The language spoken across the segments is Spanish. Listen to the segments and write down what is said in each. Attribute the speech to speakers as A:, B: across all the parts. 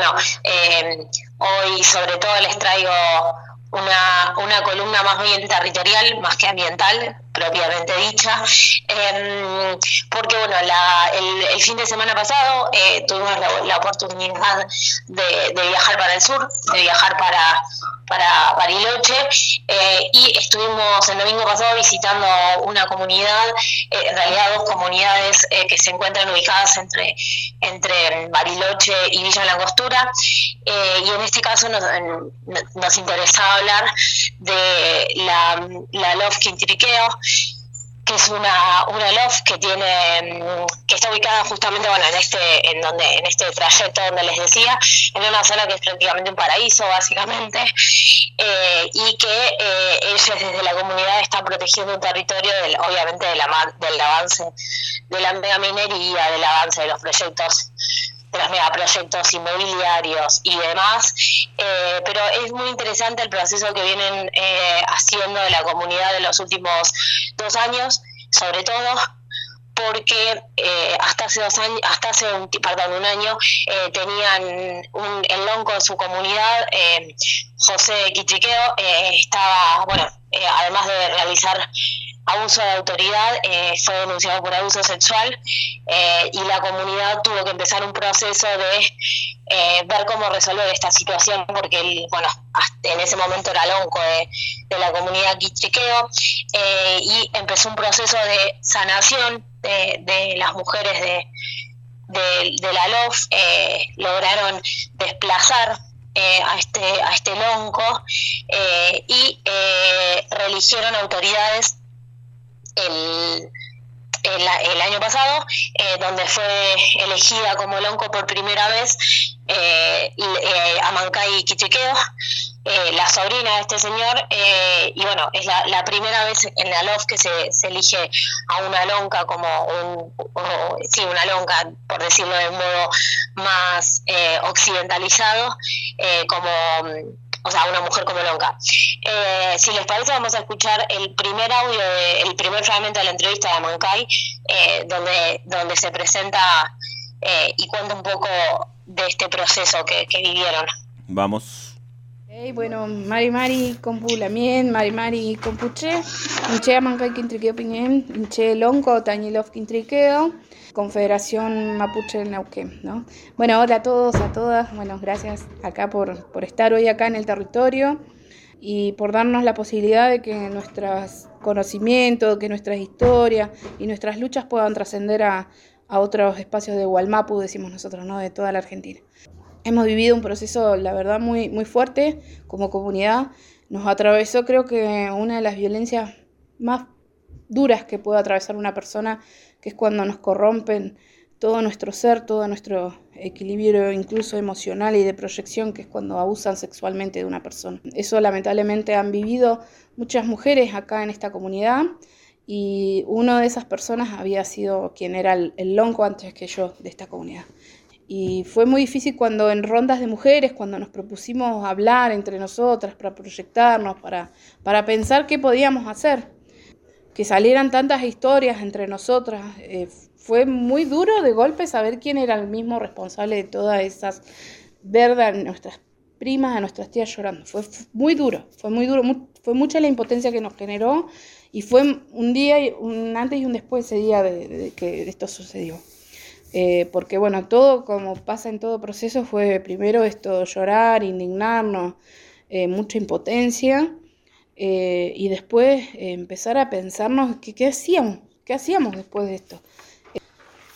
A: bueno, hoy sobre todo les traigo una, una columna más bien territorial, más que ambiental, propiamente dicha, em, porque bueno, el, fin de semana pasado eh, tuvimos la, oportunidad de, viajar para el sur, de viajar para, para Bariloche, eh, y estuvimos el domingo pasado visitando una comunidad, eh, en realidad dos comunidades que se encuentran ubicadas entre, entre Bariloche y Villa Langostura, y en este caso nos, nos interesaba hablar de la, la Love Quintiriqueo, que es una, una loft que tiene mm, que está ubicada justamente bueno en este en donde en este trayecto donde les decía en una zona que es prácticamente un paraíso básicamente eh, y que eh, ellos desde la comunidad están protegiendo un territorio del, obviamente del, del avance de la megaminería del avance de los proyectos de los megaproyectos inmobiliarios y demás, eh, pero es muy interesante el proceso que vienen eh, haciendo de la comunidad de los últimos dos años, sobre todo porque eh, hasta hace dos años, hasta hace un, perdón, un año tenían un, el lonco de su comunidad, José Quichiqueo, estaba, bueno, además de realizar abuso de autoridad, eh, fue denunciado por abuso sexual eh, y la comunidad tuvo que empezar un proceso de eh, ver cómo resolver esta situación porque él, bueno, en ese momento era lonco de, la comunidad quichiqueo y empezó un proceso de sanación de, las mujeres de, de, la LOF, lograron desplazar a este a este lonco y religieron autoridades el, el, año pasado, eh, donde fue elegida como lonco por primera vez eh, eh Amancay Quichiqueo, eh, la sobrina de este señor, y bueno, es la, primera vez en la LOF que se, se elige a una lonca como un, sí, una lonca, por decirlo de un modo más occidentalizado, como o sea, una mujer como Lonca. Eh, si les parece, vamos a escuchar el primer audio, el primer fragmento de la entrevista de Mancay, eh, donde, donde se presenta eh, y cuenta un poco de este proceso que, vivieron.
B: Vamos.
C: Hey, bueno, Mari Mari Compulamien, Mari Mari Compuche, Inche Mancay Quintriqueo Piñén, Inche Lonco, Tañilov Quintriqueo. Confederación Mapuche del Neuquén. ¿no? Bueno, hola a todos, a todas. Bueno, gracias acá por, por estar hoy acá en el territorio y por darnos la posibilidad de que nuestros conocimientos, que nuestras historias y nuestras luchas puedan trascender a, a otros espacios de Hualmapu, decimos nosotros, ¿no? de toda la Argentina. Hemos vivido un proceso, la verdad, muy, muy fuerte como comunidad. Nos atravesó, creo que, una de las violencias más duras que puede atravesar una persona que es cuando nos corrompen todo nuestro ser, todo nuestro equilibrio incluso emocional y de proyección, que es cuando abusan sexualmente de una persona. Eso lamentablemente han vivido muchas mujeres acá en esta comunidad y una de esas personas había sido quien era el, lonco antes que yo de esta comunidad. Y fue muy difícil cuando en rondas de mujeres, cuando nos propusimos hablar entre nosotras para proyectarnos, para, para pensar qué podíamos hacer que salieran tantas historias entre nosotras. Eh, fue muy duro de golpe saber quién era el mismo responsable de todas esas verdas, nuestras primas, a nuestras tías llorando. Fue muy duro, fue muy duro, fue mucha la impotencia que nos generó y fue un día, un antes y un después ese día de, que esto sucedió. Eh, porque bueno, todo como pasa en todo proceso fue primero esto, llorar, indignarnos, eh, mucha impotencia eh, y después eh, empezar a pensarnos qué hacíamos, qué hacíamos después de esto.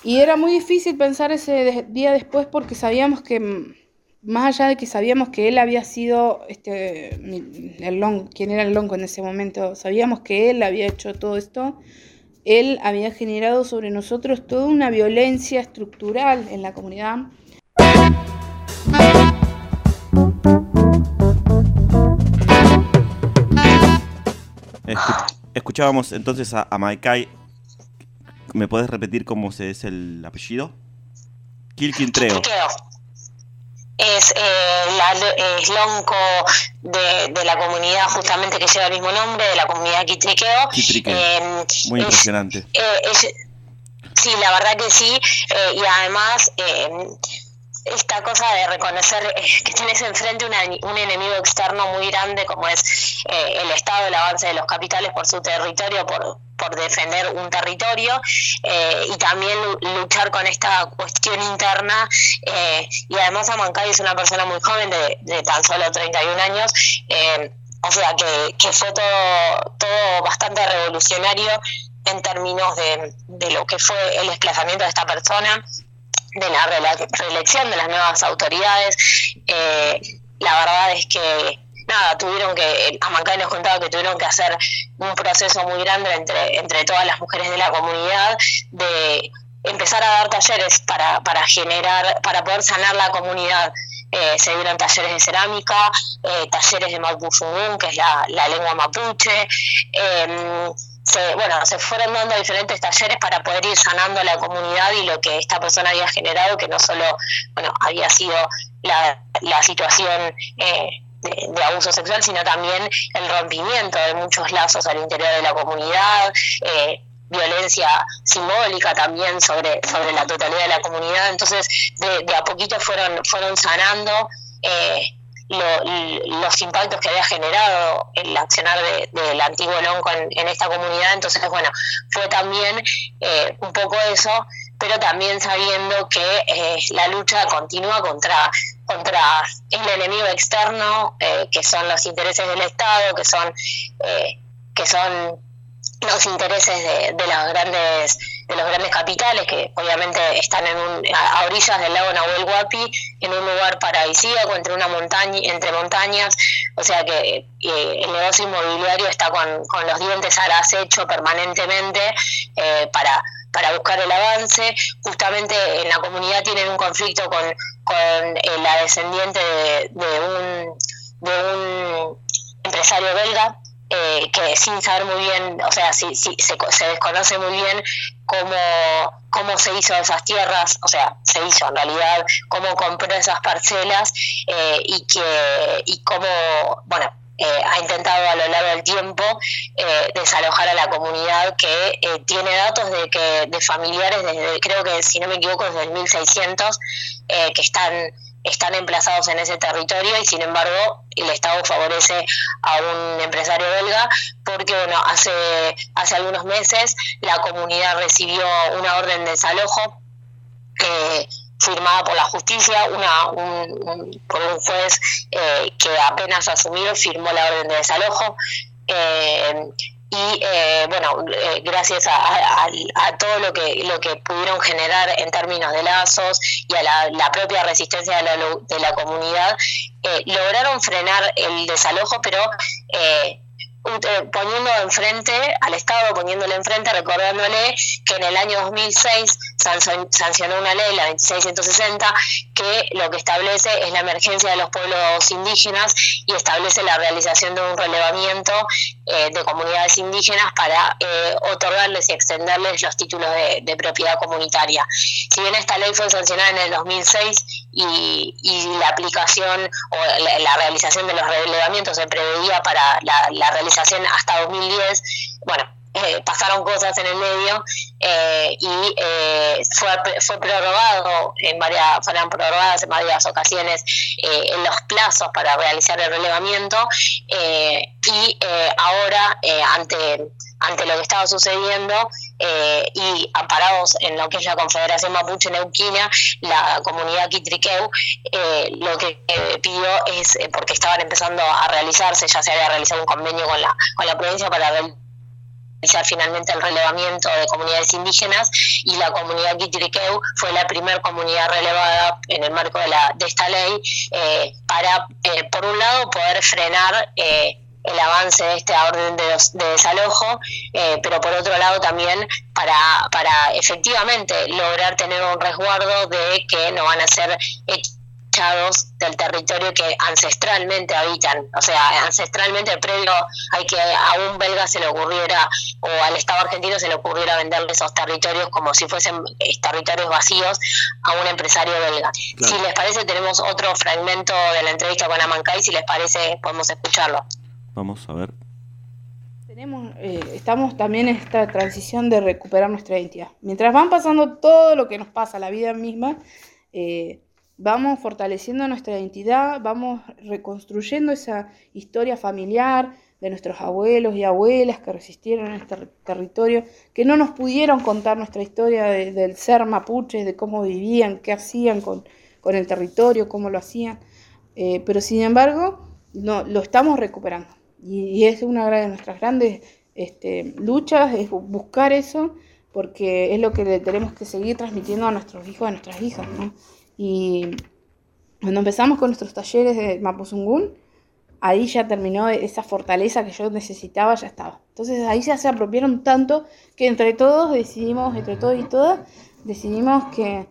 C: Y era muy difícil pensar ese día después porque sabíamos que, mm, más allá de que sabíamos que él había sido este, el long, quien era el longo en ese momento, sabíamos que él había hecho todo esto, él había generado sobre nosotros toda una violencia estructural en la comunidad
B: escuchábamos entonces a, a Maikai. ¿Me puedes repetir cómo se es el apellido? Kilquintreo.
A: Es, eh, es lonco de, la comunidad justamente que lleva el mismo nombre, de la comunidad Quitriqueo.
B: Eh, Muy impresionante.
A: Eh, sí, la verdad que sí. y además esta cosa de reconocer eh, que tenés enfrente un enemigo externo muy grande como es eh, el Estado, el avance de los capitales por su territorio, por, por defender un territorio eh, y también luchar con esta cuestión interna. y además Amancay es una persona muy joven, de, de tan solo 31 años. o sea que, que fue todo, todo bastante revolucionario en términos de, de lo que fue el desplazamiento de esta persona de la reelección de las nuevas autoridades. Eh, la verdad es que nada, tuvieron que, Amancay nos contaba que tuvieron que hacer un proceso muy grande entre, entre todas las mujeres de la comunidad de empezar a dar talleres para, para generar, para poder sanar la comunidad. Eh, se dieron talleres de cerámica, eh, talleres de Mapuzungún, que es la, la lengua mapuche, eh, se, bueno, se fueron dando diferentes talleres para poder ir sanando la comunidad y lo que esta persona había generado, que no solo, bueno, había sido la, la situación eh, de, abuso sexual, sino también el rompimiento de muchos lazos al interior de la comunidad, eh, violencia simbólica también sobre, sobre la totalidad de la comunidad. Entonces, de, a poquito fueron, fueron sanando. Eh, los impactos que había generado el accionar del antiguo Lonco en, esta comunidad. Entonces, bueno, fue también eh, un poco eso, pero también sabiendo que eh, la lucha continúa contra, contra el enemigo externo, eh, que son los intereses del Estado, que son, que son los intereses de, de las grandes de los grandes capitales que obviamente están en a, orillas del lago Nahuel Huapi en un lugar paradisíaco entre una montaña entre montañas. O sea que eh, el negocio inmobiliario está con, con los dientes al acecho permanentemente eh, para para buscar el avance. Justamente en la comunidad tienen un conflicto con, con eh, la descendiente de, de un de un empresario belga eh, que sin saber muy bien, o sea, si, se, se, desconoce muy bien cómo, cómo se hizo esas tierras, o sea, se hizo en realidad, cómo compró esas parcelas eh, y, que, y cómo, bueno, eh, ha intentado a lo largo del tiempo desalojar a la comunidad que tiene datos de que de familiares desde creo que si no me equivoco desde el 1600 que están están emplazados en ese territorio y sin embargo el Estado favorece a un empresario belga porque bueno hace hace algunos meses la comunidad recibió una orden de desalojo eh, firmada por la justicia una por un juez eh, que apenas asumió firmó la orden de desalojo eh, y eh, bueno, eh, gracias a, todo lo que, lo que pudieron generar en términos de lazos y a la, propia resistencia de la, de la comunidad, eh, lograron frenar el desalojo, pero eh, poniendo enfrente al Estado, poniéndole enfrente, recordándole que en el año 2006 sancionó una ley, la 2660, que lo que establece es la emergencia de los pueblos indígenas y establece la realización de un relevamiento eh, de comunidades indígenas para eh, otorgarles y extenderles los títulos de, propiedad comunitaria. Si bien esta ley fue sancionada en el 2006 y, y la aplicación o la, realización de los relevamientos se preveía para la, la realización hasta 2010, bueno, eh, pasaron cosas en el medio eh, y eh, fue, fue prorrogado en varias, fueron prorrogadas en varias ocasiones en los plazos para realizar el relevamiento y ahora ante ante lo que estaba sucediendo y amparados en lo que es la Confederación Mapuche Neuquina, la comunidad Quitriqueu, lo que pidió es, porque estaban empezando a realizarse, ya se había realizado un convenio con la, con la provincia para finalmente el relevamiento de comunidades indígenas y la comunidad Quitriqueu fue la primera comunidad relevada en el marco de, la, de esta ley eh, para, eh, por un lado, poder frenar eh, el avance de esta orden de, de desalojo, pero por otro lado también para, para efectivamente lograr tener un resguardo de que no van a ser del territorio que ancestralmente habitan. O sea, ancestralmente el predio hay que a un belga se le ocurriera o al Estado argentino se le ocurriera venderle esos territorios como si fuesen eh, territorios vacíos a un empresario belga. Si les parece, tenemos otro fragmento de la entrevista con Amancay, si les parece, podemos escucharlo.
B: Vamos a ver.
C: Tenemos, eh, estamos también en esta transición de recuperar nuestra identidad. Mientras van pasando todo lo que nos pasa, la vida misma, eh, vamos fortaleciendo nuestra identidad, vamos reconstruyendo esa historia familiar de nuestros abuelos y abuelas que resistieron en este territorio, que no nos pudieron contar nuestra historia del ser mapuches, de cómo vivían, qué hacían con, el territorio, cómo lo hacían, eh, pero sin embargo no, lo estamos recuperando. Y, es una de nuestras grandes este, luchas, es buscar eso, porque es lo que le tenemos que seguir transmitiendo a nuestros hijos, a nuestras hijas. Y cuando empezamos con nuestros talleres de Mapuzungún, ahí ya terminó esa fortaleza que yo necesitaba, ya estaba. Entonces ahí ya se apropiaron tanto que entre todos decidimos, entre todos y todas, decidimos que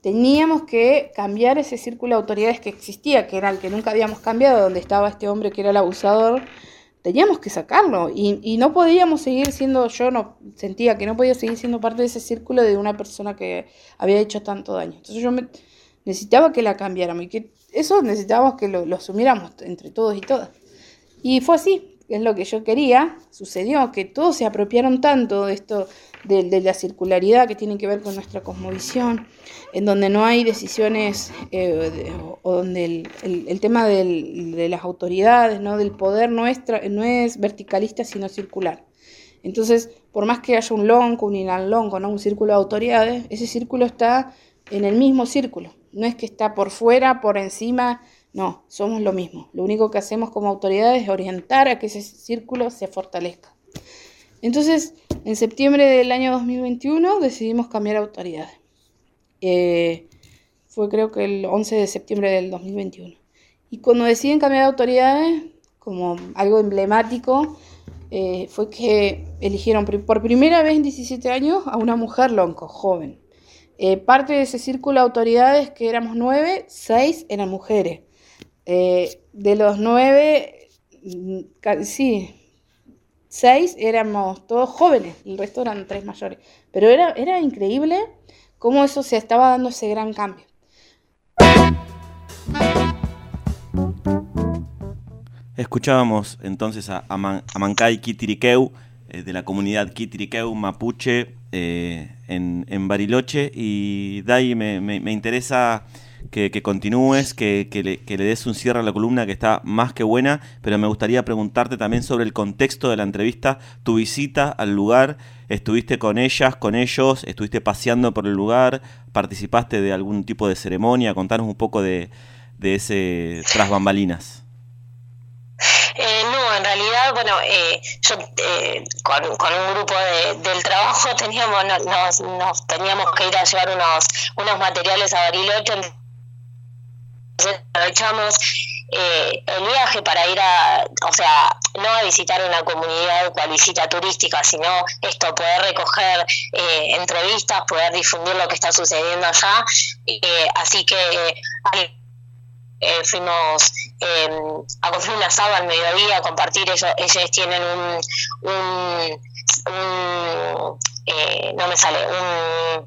C: teníamos que cambiar ese círculo de autoridades que existía, que era el que nunca habíamos cambiado, donde estaba este hombre que era el abusador, teníamos que sacarlo y, no podíamos seguir siendo, yo no sentía que no podía seguir siendo parte de ese círculo de una persona que había hecho tanto daño. Entonces yo necesitaba que la cambiáramos y que eso necesitábamos que lo, lo asumiéramos entre todos y todas. Y fue así, es lo que yo quería, sucedió que todos se apropiaron tanto de esto, de, la circularidad que tiene que ver con nuestra cosmovisión, en donde no hay decisiones, eh, o donde el, tema de las autoridades, ¿no? del poder nuestra, no es verticalista, sino circular. Entonces, por más que haya un lonco, un inalonco, ¿no? un círculo de autoridades, ese círculo está en el mismo círculo, no es que está por fuera, por encima, no, somos lo mismo. Lo único que hacemos como autoridades es orientar a que ese círculo se fortalezca. Entonces, en septiembre del año 2021 decidimos cambiar autoridades. Eh, fue creo que el 11 de septiembre del 2021. Y cuando deciden cambiar de autoridades, como algo emblemático, eh, fue que eligieron por primera vez en 17 años a una mujer lonco, joven. Eh, parte de ese círculo de autoridades, que éramos nueve, seis eran mujeres. Eh, de los nueve, mm, sí, seis éramos todos jóvenes, el resto eran tres mayores. Pero era, era increíble cómo eso se estaba dando ese gran cambio.
B: Escuchábamos entonces a, Amancay Kitiriqueu, eh, de la comunidad Kitiriqueu Mapuche, eh, en, Bariloche. Y Dai, me, me interesa que, continúes, que, le, des un cierre a la columna que está más que buena, pero me gustaría preguntarte también sobre el contexto de la entrevista, tu visita al lugar, estuviste con ellas, con ellos, estuviste paseando por el lugar, participaste de algún tipo de ceremonia, contanos un poco de, ese tras bambalinas.
A: Eh, no, en realidad, bueno, eh, yo eh, con, un grupo del trabajo teníamos, nos, teníamos que ir a llevar unos, unos materiales a Bariloche, aprovechamos eh, el viaje para ir a, o sea, no a visitar una comunidad cual visita turística, sino esto, poder recoger eh, entrevistas, poder difundir lo que está sucediendo allá. Eh, así que fuimos a comer un asado al mediodía, a compartir, ellos, ellos tienen un, un, no me sale, un...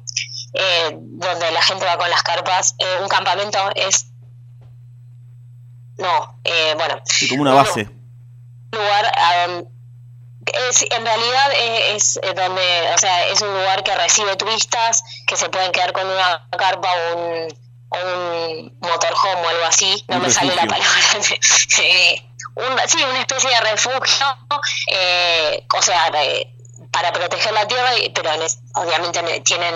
A: donde la gente va con las carpas, un campamento es no, eh, bueno.
B: como una base.
A: Un lugar es, en realidad es, donde, o sea, es un lugar que recibe turistas que se pueden quedar con una carpa o un, un motorhome o algo así, no me sale la palabra. sí, una especie de refugio, eh, o sea, para proteger la tierra, pero obviamente tienen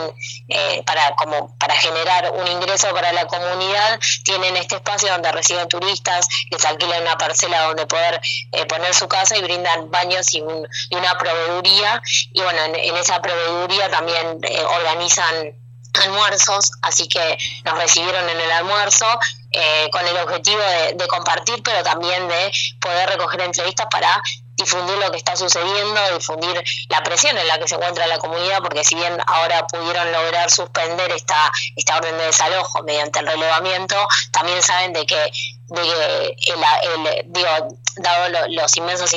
A: eh, para como para generar un ingreso para la comunidad, tienen este espacio donde reciben turistas, les alquilan una parcela donde poder eh, poner su casa y brindan baños y, una proveeduría. Y bueno, en, esa proveeduría también eh, organizan almuerzos, así que nos recibieron en el almuerzo con el objetivo de, compartir, pero también de poder recoger entrevistas para difundir lo que está sucediendo, difundir la presión en la que se encuentra la comunidad, porque si bien ahora pudieron lograr suspender esta, esta orden de desalojo mediante el relevamiento, también saben de que, de que el, digo, dado los inmensos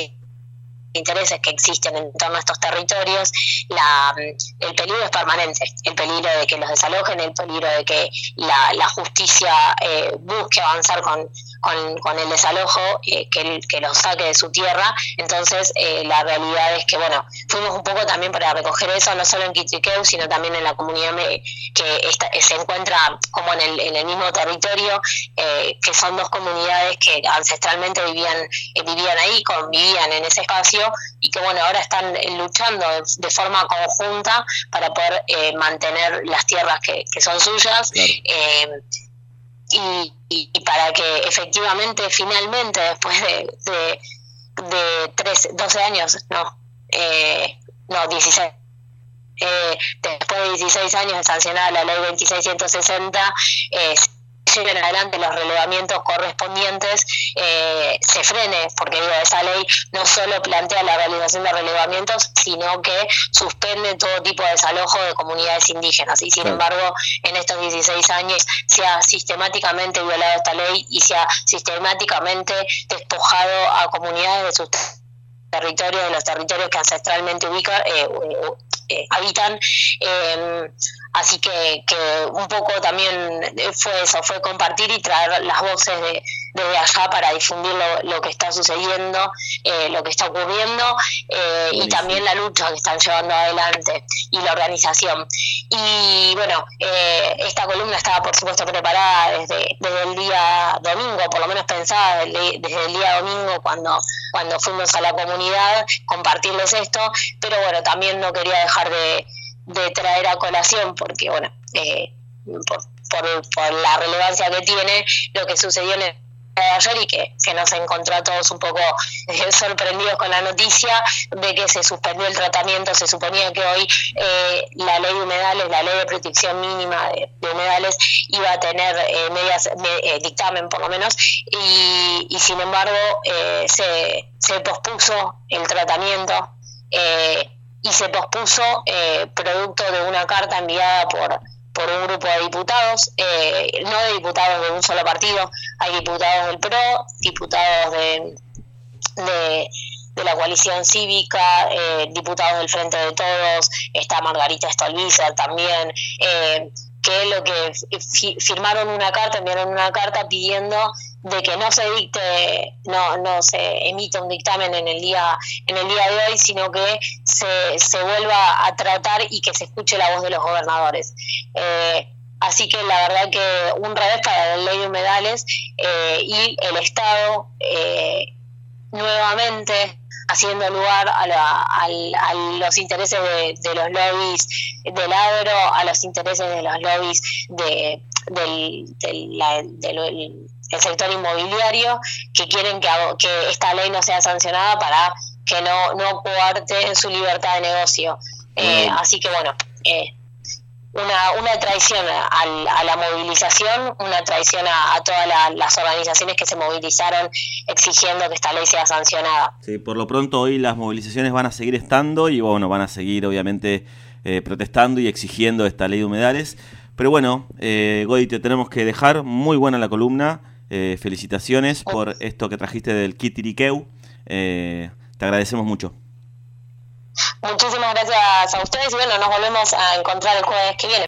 A: intereses que existen en torno a estos territorios, la, el peligro es permanente, el peligro de que los desalojen, el peligro de que la, la justicia eh, busque avanzar con, con, el desalojo, eh, que, que los saque de su tierra. Entonces, eh, la realidad es que, bueno, fuimos un poco también para recoger eso, no solo en Quitriqueu, sino también en la comunidad que se encuentra como en el, en el mismo territorio, eh, que son dos comunidades que ancestralmente vivían, vivían ahí, convivían en ese espacio y que, bueno, ahora están luchando de, forma conjunta para poder mantener las tierras que, son suyas y, y, para que efectivamente, finalmente, después de, de, de 12 años, no, eh, no, 16, eh, después de 16 años de sancionada la ley 2660, eh, lleven adelante los relevamientos correspondientes, eh, se frene, porque digo, esa ley no solo plantea la realización de relevamientos, sino que suspende todo tipo de desalojo de comunidades indígenas. Y sin embargo, en estos 16 años se ha sistemáticamente violado esta ley y se ha sistemáticamente despojado a comunidades de sus territorios, de los territorios que ancestralmente ubican, eh, eh, habitan. Em, así que, que un poco también fue eso, fue compartir y traer las voces de, desde allá para difundir lo, que está sucediendo, eh, lo que está ocurriendo eh, y también la lucha que están llevando adelante y la organización. Y bueno, eh, esta columna estaba por supuesto preparada desde, desde el día domingo, por lo menos pensada desde, el día domingo cuando, cuando fuimos a la comunidad, compartirles esto, pero bueno, también no quería dejar de, de traer a colación porque bueno, por, por, por la relevancia que tiene lo que sucedió en el de ayer y que, que, nos encontró a todos un poco eh, sorprendidos con la noticia de que se suspendió el tratamiento. Se suponía que hoy eh, la ley de humedales, la ley de protección mínima de, humedales, iba a tener eh, medias, dictamen por lo menos, y, y sin embargo se, se pospuso el tratamiento y se pospuso producto de una carta enviada por por un grupo de diputados, eh, no de diputados de un solo partido, hay diputados del PRO, diputados de, de, la coalición cívica, eh, diputados del Frente de Todos, está Margarita Stolbizer también, eh, que lo que firmaron una carta, enviaron una carta pidiendo de que no se dicte, no, no se emita un dictamen en el día, en el día de hoy, sino que se, se vuelva a tratar y que se escuche la voz de los gobernadores. Eh, así que la verdad que un revés para la ley de humedales eh, y el Estado eh, nuevamente haciendo lugar a, a, los intereses de, los lobbies del agro, a los intereses de los lobbies de, del, sector inmobiliario, que quieren que, que esta ley no sea sancionada para que no, no coarte su libertad de negocio. Eh, así que bueno, eh, una, una traición a, la movilización, una traición a, todas las organizaciones que se movilizaron exigiendo que esta ley sea sancionada.
B: Sí, por lo pronto hoy las movilizaciones van a seguir estando y bueno, van a seguir obviamente eh, protestando y exigiendo esta ley de humedales. Pero bueno, eh, te tenemos que dejar. Muy buena la columna. Eh, felicitaciones por esto que trajiste del Kitiriqueu. Eh, te agradecemos mucho.
A: Muchísimas gracias a ustedes y bueno, nos volvemos a encontrar el jueves que viene.